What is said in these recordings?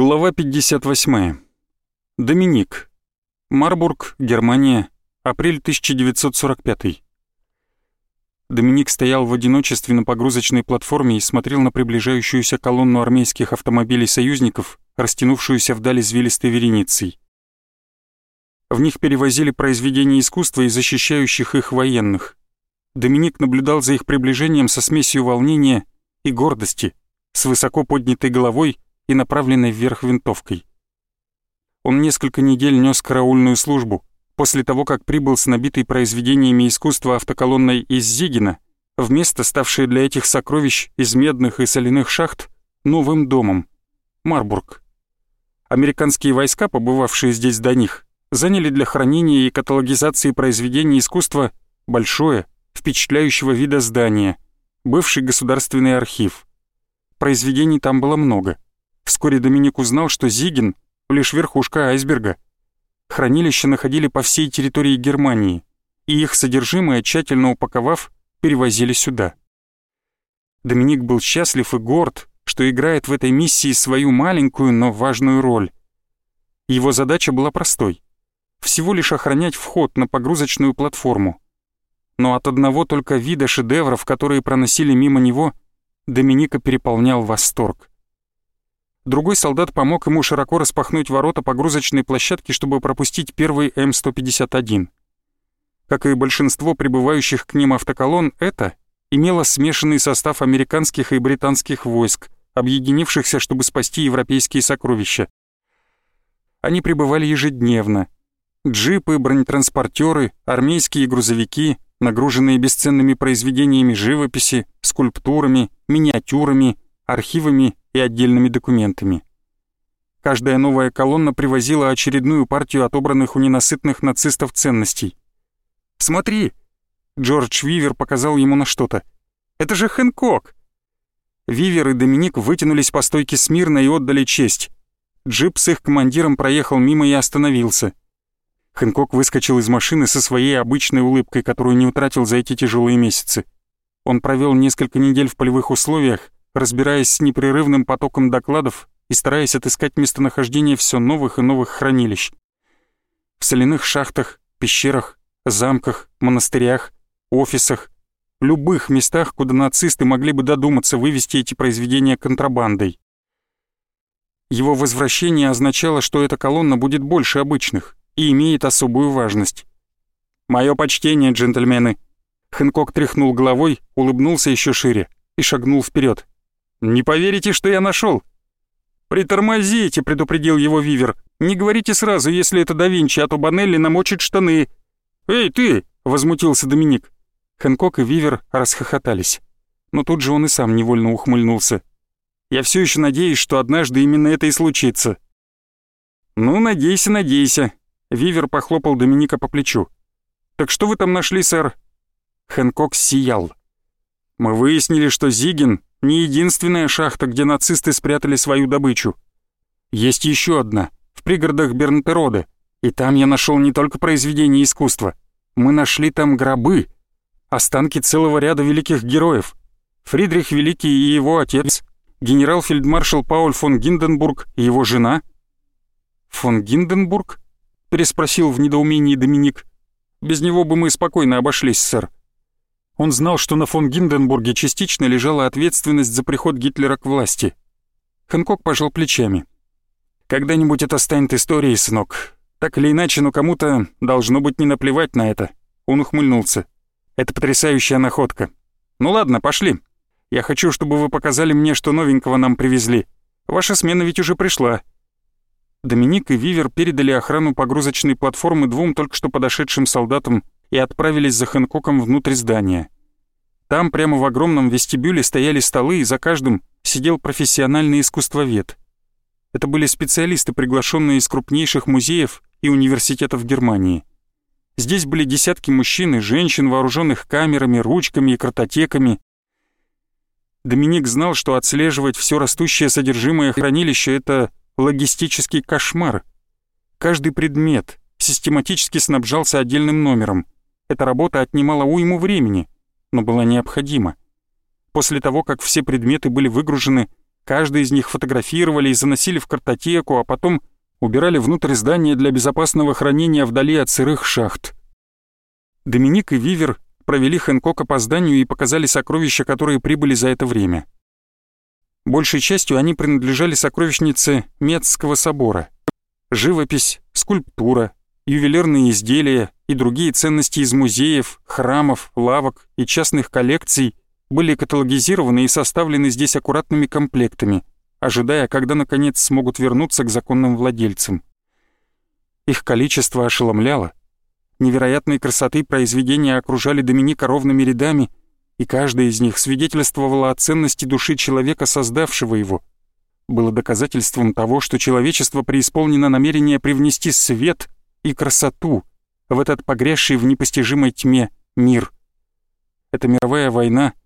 Глава 58. Доминик. Марбург, Германия. Апрель 1945. Доминик стоял в одиночестве на погрузочной платформе и смотрел на приближающуюся колонну армейских автомобилей союзников, растянувшуюся вдали извилистой вереницей. В них перевозили произведения искусства и защищающих их военных. Доминик наблюдал за их приближением со смесью волнения и гордости, с высоко поднятой головой и направленной вверх винтовкой. Он несколько недель нес караульную службу, после того, как прибыл с набитой произведениями искусства автоколонной из Зигина, в место, для этих сокровищ из медных и соляных шахт новым домом — Марбург. Американские войска, побывавшие здесь до них, заняли для хранения и каталогизации произведений искусства большое, впечатляющего вида здание, бывший государственный архив. Произведений там было много — Вскоре Доминик узнал, что Зигин — лишь верхушка айсберга. Хранилища находили по всей территории Германии, и их содержимое, тщательно упаковав, перевозили сюда. Доминик был счастлив и горд, что играет в этой миссии свою маленькую, но важную роль. Его задача была простой — всего лишь охранять вход на погрузочную платформу. Но от одного только вида шедевров, которые проносили мимо него, Доминика переполнял восторг. Другой солдат помог ему широко распахнуть ворота погрузочной площадки, чтобы пропустить первый М-151. Как и большинство прибывающих к ним автоколон, это имело смешанный состав американских и британских войск, объединившихся, чтобы спасти европейские сокровища. Они прибывали ежедневно. Джипы, бронетранспортеры, армейские грузовики, нагруженные бесценными произведениями живописи, скульптурами, миниатюрами, архивами и отдельными документами. Каждая новая колонна привозила очередную партию отобранных у ненасытных нацистов ценностей. «Смотри!» Джордж Вивер показал ему на что-то. «Это же Хэнкок!» Вивер и Доминик вытянулись по стойке смирно и отдали честь. Джип с их командиром проехал мимо и остановился. Хэнкок выскочил из машины со своей обычной улыбкой, которую не утратил за эти тяжелые месяцы. Он провел несколько недель в полевых условиях, разбираясь с непрерывным потоком докладов и стараясь отыскать местонахождение все новых и новых хранилищ. В соляных шахтах, пещерах, замках, монастырях, офисах, любых местах, куда нацисты могли бы додуматься вывести эти произведения контрабандой. Его возвращение означало, что эта колонна будет больше обычных и имеет особую важность. «Мое почтение, джентльмены!» Хэнкок тряхнул головой, улыбнулся еще шире и шагнул вперед. Не поверите, что я нашел. «Притормозите», — предупредил его Вивер. «Не говорите сразу, если это да Винчи, а то Банелли намочит штаны». «Эй, ты!» — возмутился Доминик. Хэнкок и Вивер расхохотались. Но тут же он и сам невольно ухмыльнулся. «Я все еще надеюсь, что однажды именно это и случится». «Ну, надейся, надейся», — Вивер похлопал Доминика по плечу. «Так что вы там нашли, сэр?» Хэнкок сиял. «Мы выяснили, что Зигин не единственная шахта, где нацисты спрятали свою добычу. Есть еще одна, в пригородах Бернтероде, и там я нашел не только произведения искусства. Мы нашли там гробы, останки целого ряда великих героев. Фридрих Великий и его отец, генерал-фельдмаршал Пауль фон Гинденбург и его жена. «Фон Гинденбург?» — переспросил в недоумении Доминик. «Без него бы мы спокойно обошлись, сэр». Он знал, что на фон Гинденбурге частично лежала ответственность за приход Гитлера к власти. Хэнкок пожал плечами. «Когда-нибудь это станет историей, сынок. Так или иначе, но кому-то должно быть не наплевать на это». Он ухмыльнулся. «Это потрясающая находка. Ну ладно, пошли. Я хочу, чтобы вы показали мне, что новенького нам привезли. Ваша смена ведь уже пришла». Доминик и Вивер передали охрану погрузочной платформы двум только что подошедшим солдатам и отправились за Хэнкоком внутрь здания. Там прямо в огромном вестибюле стояли столы, и за каждым сидел профессиональный искусствовед. Это были специалисты, приглашенные из крупнейших музеев и университетов Германии. Здесь были десятки мужчин и женщин, вооруженных камерами, ручками и картотеками. Доминик знал, что отслеживать все растущее содержимое хранилища — это логистический кошмар. Каждый предмет систематически снабжался отдельным номером — эта работа отнимала уйму времени, но была необходима. После того, как все предметы были выгружены, Каждый из них фотографировали и заносили в картотеку, а потом убирали внутрь здания для безопасного хранения вдали от сырых шахт. Доминик и Вивер провели Хэнкока по зданию и показали сокровища, которые прибыли за это время. Большей частью они принадлежали сокровищнице Метского собора. Живопись, скульптура, ювелирные изделия и другие ценности из музеев, храмов, лавок и частных коллекций были каталогизированы и составлены здесь аккуратными комплектами, ожидая, когда наконец смогут вернуться к законным владельцам. Их количество ошеломляло. Невероятной красоты произведения окружали Доминика ровными рядами, и каждая из них свидетельствовала о ценности души человека, создавшего его. Было доказательством того, что человечество преисполнено намерение привнести свет и красоту в этот погрязший в непостижимой тьме мир. Эта мировая война —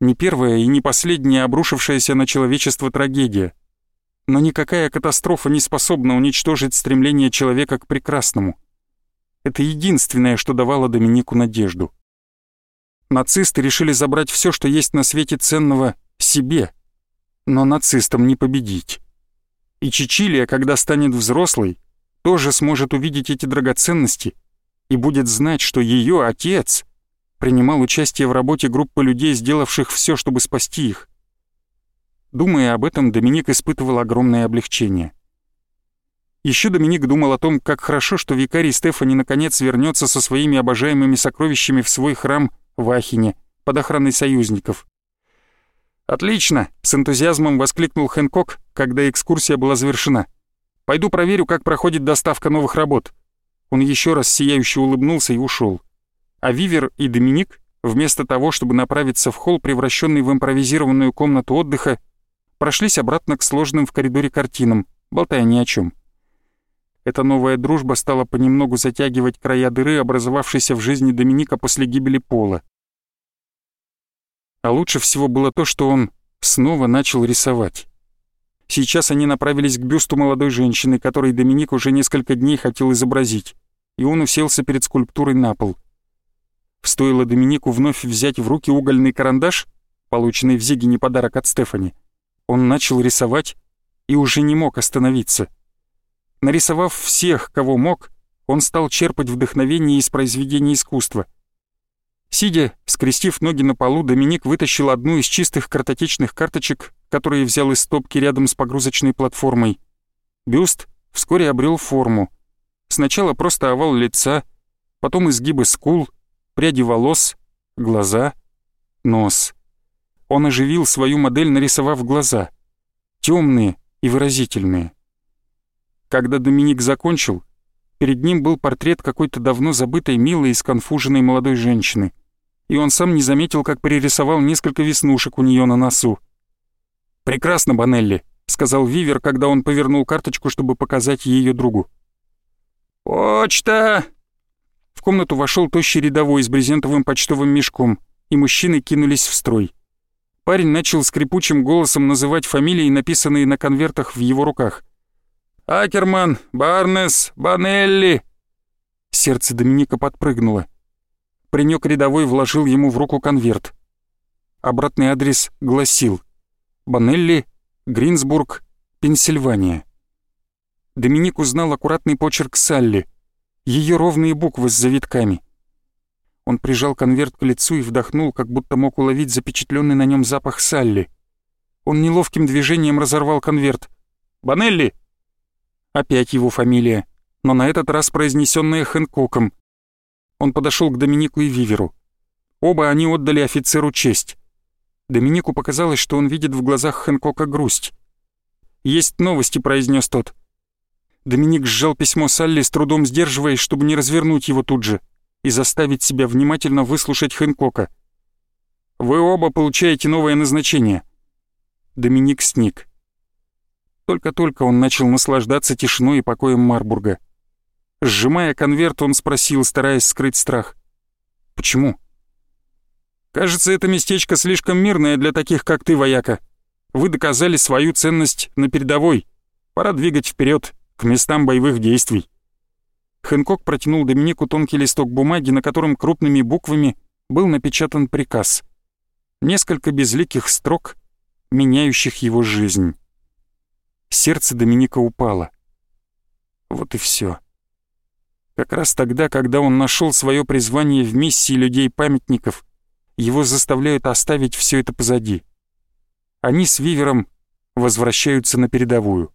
не первая и не последняя обрушившаяся на человечество трагедия. Но никакая катастрофа не способна уничтожить стремление человека к прекрасному. Это единственное, что давало Доминику надежду. Нацисты решили забрать все, что есть на свете ценного, себе. Но нацистам не победить. И Чичилия, когда станет взрослой, тоже сможет увидеть эти драгоценности и будет знать, что ее отец принимал участие в работе группы людей, сделавших все, чтобы спасти их. Думая об этом, Доминик испытывал огромное облегчение. Еще Доминик думал о том, как хорошо, что викарий Стефани наконец вернется со своими обожаемыми сокровищами в свой храм в Ахине под охраной союзников. «Отлично!» — с энтузиазмом воскликнул Хэнкок, когда экскурсия была завершена. «Пойду проверю, как проходит доставка новых работ». Он еще раз сияюще улыбнулся и ушел. А Вивер и Доминик, вместо того, чтобы направиться в холл, превращенный в импровизированную комнату отдыха, прошлись обратно к сложным в коридоре картинам, болтая ни о чем. Эта новая дружба стала понемногу затягивать края дыры, образовавшейся в жизни Доминика после гибели Пола. А лучше всего было то, что он снова начал рисовать. Сейчас они направились к бюсту молодой женщины, который Доминик уже несколько дней хотел изобразить, и он уселся перед скульптурой на пол. Стоило Доминику вновь взять в руки угольный карандаш, полученный в Зигине подарок от Стефани, он начал рисовать и уже не мог остановиться — Нарисовав всех, кого мог, он стал черпать вдохновение из произведений искусства. Сидя, скрестив ноги на полу, Доминик вытащил одну из чистых картотечных карточек, которые взял из стопки рядом с погрузочной платформой. Бюст вскоре обрел форму. Сначала просто овал лица, потом изгибы скул, пряди волос, глаза, нос. Он оживил свою модель, нарисовав глаза. темные и выразительные. Когда Доминик закончил, перед ним был портрет какой-то давно забытой, милой и сконфуженной молодой женщины. И он сам не заметил, как перерисовал несколько веснушек у нее на носу. «Прекрасно, Банелли», — сказал Вивер, когда он повернул карточку, чтобы показать ее другу. «Почта!» В комнату вошел тощий рядовой с брезентовым почтовым мешком, и мужчины кинулись в строй. Парень начал скрипучим голосом называть фамилии, написанные на конвертах в его руках. Акерман, Барнес, Банелли!» Сердце Доминика подпрыгнуло. Принёк рядовой вложил ему в руку конверт. Обратный адрес гласил «Банелли, Гринсбург, Пенсильвания». Доминик узнал аккуратный почерк Салли, ее ровные буквы с завитками. Он прижал конверт к лицу и вдохнул, как будто мог уловить запечатленный на нем запах Салли. Он неловким движением разорвал конверт. «Банелли!» Опять его фамилия, но на этот раз произнесенная Хэнкоком. Он подошел к Доминику и Виверу. Оба они отдали офицеру честь. Доминику показалось, что он видит в глазах Хэнкока грусть. «Есть новости», — произнес тот. Доминик сжал письмо Салли, с трудом сдерживаясь, чтобы не развернуть его тут же и заставить себя внимательно выслушать Хэнкока. «Вы оба получаете новое назначение». Доминик сник. Только-только он начал наслаждаться тишиной и покоем Марбурга. Сжимая конверт, он спросил, стараясь скрыть страх. «Почему?» «Кажется, это местечко слишком мирное для таких, как ты, вояка. Вы доказали свою ценность на передовой. Пора двигать вперед к местам боевых действий». Хэнкок протянул Доминику тонкий листок бумаги, на котором крупными буквами был напечатан приказ. Несколько безликих строк — меняющих его жизнь. Сердце Доминика упало. Вот и все. Как раз тогда, когда он нашел свое призвание в миссии людей-памятников, его заставляют оставить все это позади. Они с Вивером возвращаются на передовую.